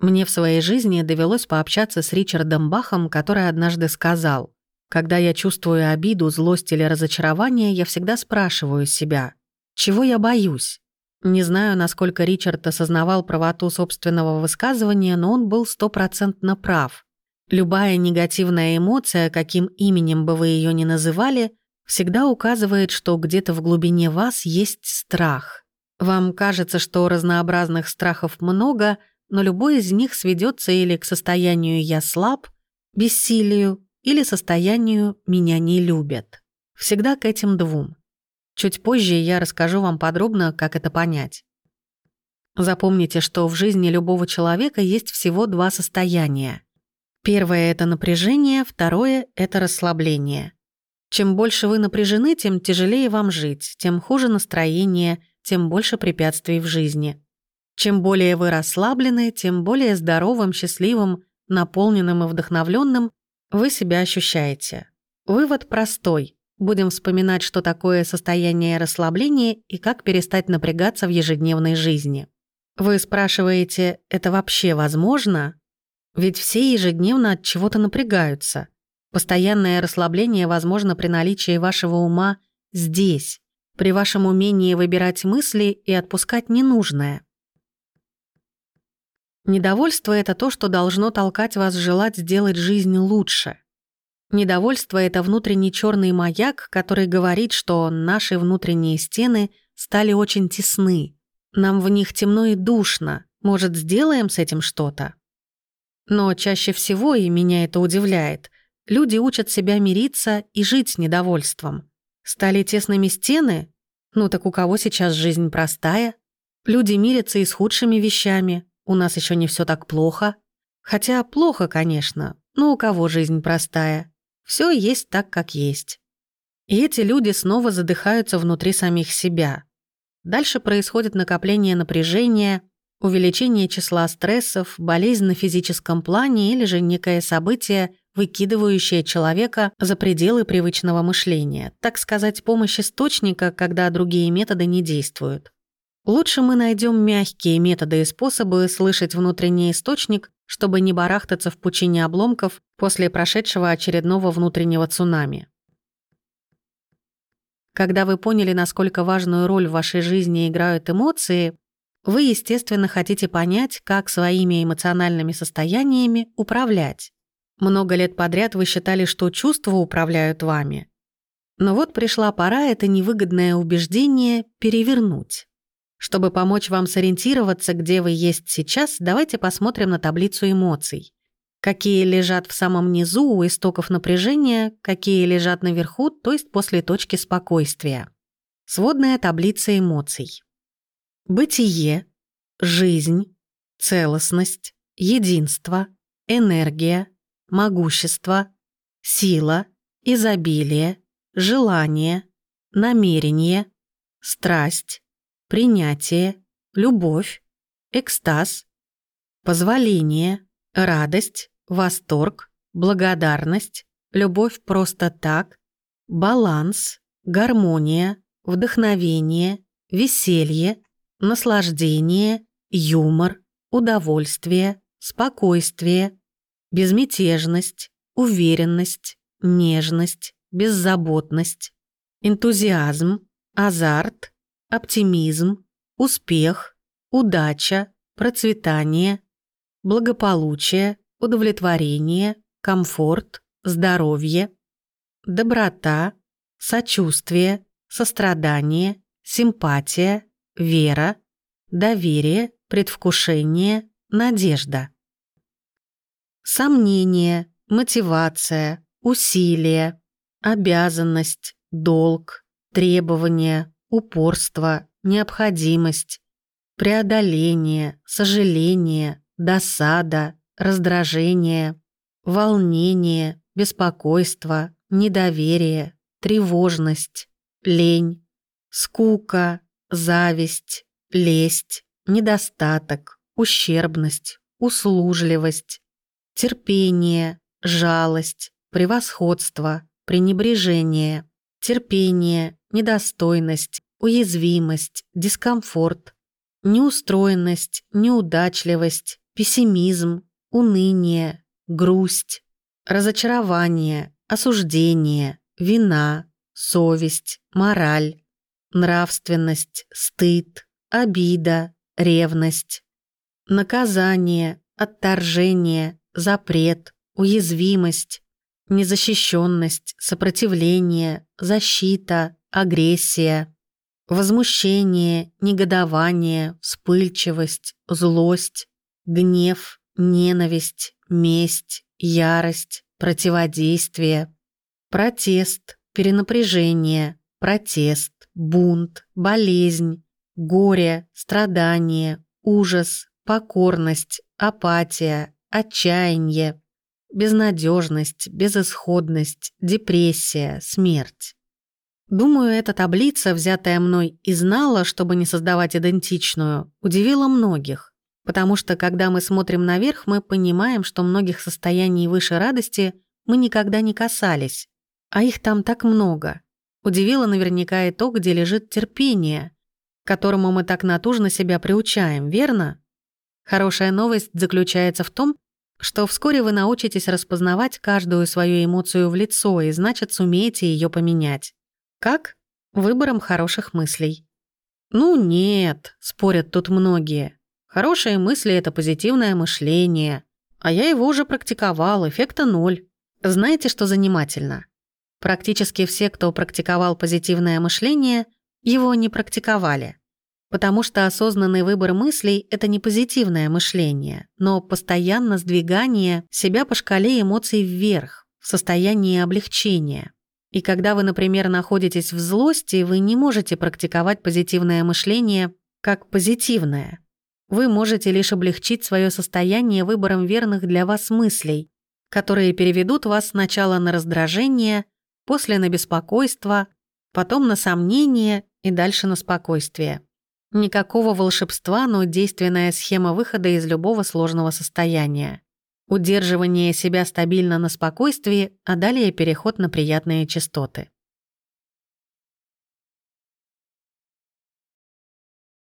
Мне в своей жизни довелось пообщаться с Ричардом Бахом, который однажды сказал, «Когда я чувствую обиду, злость или разочарование, я всегда спрашиваю себя, чего я боюсь?» Не знаю, насколько Ричард осознавал правоту собственного высказывания, но он был стопроцентно прав. Любая негативная эмоция, каким именем бы вы ее ни называли, всегда указывает, что где-то в глубине вас есть страх. Вам кажется, что разнообразных страхов много, но любой из них сведется или к состоянию «я слаб», бессилию, или состоянию «меня не любят». Всегда к этим двум. Чуть позже я расскажу вам подробно, как это понять. Запомните, что в жизни любого человека есть всего два состояния. Первое — это напряжение, второе — это расслабление. Чем больше вы напряжены, тем тяжелее вам жить, тем хуже настроение, тем больше препятствий в жизни. Чем более вы расслаблены, тем более здоровым, счастливым, наполненным и вдохновленным вы себя ощущаете. Вывод простой. Будем вспоминать, что такое состояние расслабления и как перестать напрягаться в ежедневной жизни. Вы спрашиваете, это вообще возможно? Ведь все ежедневно от чего-то напрягаются. Постоянное расслабление возможно при наличии вашего ума здесь, при вашем умении выбирать мысли и отпускать ненужное. Недовольство — это то, что должно толкать вас желать сделать жизнь лучше. Недовольство — это внутренний черный маяк, который говорит, что наши внутренние стены стали очень тесны. Нам в них темно и душно. Может, сделаем с этим что-то? Но чаще всего, и меня это удивляет, люди учат себя мириться и жить с недовольством. Стали тесными стены? Ну так у кого сейчас жизнь простая? Люди мирятся и с худшими вещами. У нас еще не все так плохо. Хотя плохо, конечно, но у кого жизнь простая? Все есть так, как есть. И эти люди снова задыхаются внутри самих себя. Дальше происходит накопление напряжения, увеличение числа стрессов, болезнь на физическом плане или же некое событие, выкидывающее человека за пределы привычного мышления, так сказать, помощь источника, когда другие методы не действуют. Лучше мы найдем мягкие методы и способы слышать внутренний источник, чтобы не барахтаться в пучине обломков после прошедшего очередного внутреннего цунами. Когда вы поняли, насколько важную роль в вашей жизни играют эмоции, вы, естественно, хотите понять, как своими эмоциональными состояниями управлять. Много лет подряд вы считали, что чувства управляют вами. Но вот пришла пора это невыгодное убеждение перевернуть. Чтобы помочь вам сориентироваться, где вы есть сейчас, давайте посмотрим на таблицу эмоций. Какие лежат в самом низу у истоков напряжения, какие лежат наверху, то есть после точки спокойствия. Сводная таблица эмоций. Бытие, жизнь, целостность, единство, энергия, могущество, сила, изобилие, желание, намерение, страсть, принятие, любовь, экстаз, позволение, радость, восторг, благодарность, любовь просто так, баланс, гармония, вдохновение, веселье, наслаждение, юмор, удовольствие, спокойствие, безмятежность, уверенность, нежность, беззаботность, энтузиазм, азарт, оптимизм, успех, удача, процветание, благополучие, удовлетворение, комфорт, здоровье, доброта, сочувствие, сострадание, симпатия, вера, доверие, предвкушение, надежда. Сомнение, мотивация, усилие, обязанность, долг, требование, упорство, необходимость, преодоление, сожаление, досада, раздражение, волнение, беспокойство, недоверие, тревожность, лень, скука, зависть, лесть, недостаток, ущербность, услужливость, терпение, жалость, превосходство, пренебрежение, терпение, недостойность, уязвимость, дискомфорт, неустроенность, неудачливость, пессимизм, уныние, грусть, разочарование, осуждение, вина, совесть, мораль, нравственность, стыд, обида, ревность, наказание, отторжение, запрет, уязвимость, незащищенность, сопротивление, защита, агрессия, возмущение, негодование, вспыльчивость, злость, гнев, ненависть, месть, ярость, противодействие, протест, перенапряжение, протест, бунт, болезнь, горе, страдание, ужас, покорность, апатия, отчаяние, безнадежность, безысходность, депрессия, смерть. Думаю, эта таблица, взятая мной и знала, чтобы не создавать идентичную, удивила многих. Потому что, когда мы смотрим наверх, мы понимаем, что многих состояний выше радости мы никогда не касались. А их там так много. Удивило наверняка и то, где лежит терпение, которому мы так натужно себя приучаем, верно? Хорошая новость заключается в том, что вскоре вы научитесь распознавать каждую свою эмоцию в лицо и, значит, сумеете ее поменять. Как? Выбором хороших мыслей. Ну нет, спорят тут многие. Хорошие мысли — это позитивное мышление. А я его уже практиковал, эффекта ноль. Знаете, что занимательно? Практически все, кто практиковал позитивное мышление, его не практиковали. Потому что осознанный выбор мыслей — это не позитивное мышление, но постоянно сдвигание себя по шкале эмоций вверх, в состоянии облегчения. И когда вы, например, находитесь в злости, вы не можете практиковать позитивное мышление как позитивное. Вы можете лишь облегчить свое состояние выбором верных для вас мыслей, которые переведут вас сначала на раздражение, после на беспокойство, потом на сомнение и дальше на спокойствие. Никакого волшебства, но действенная схема выхода из любого сложного состояния. Удерживание себя стабильно на спокойствии, а далее переход на приятные частоты.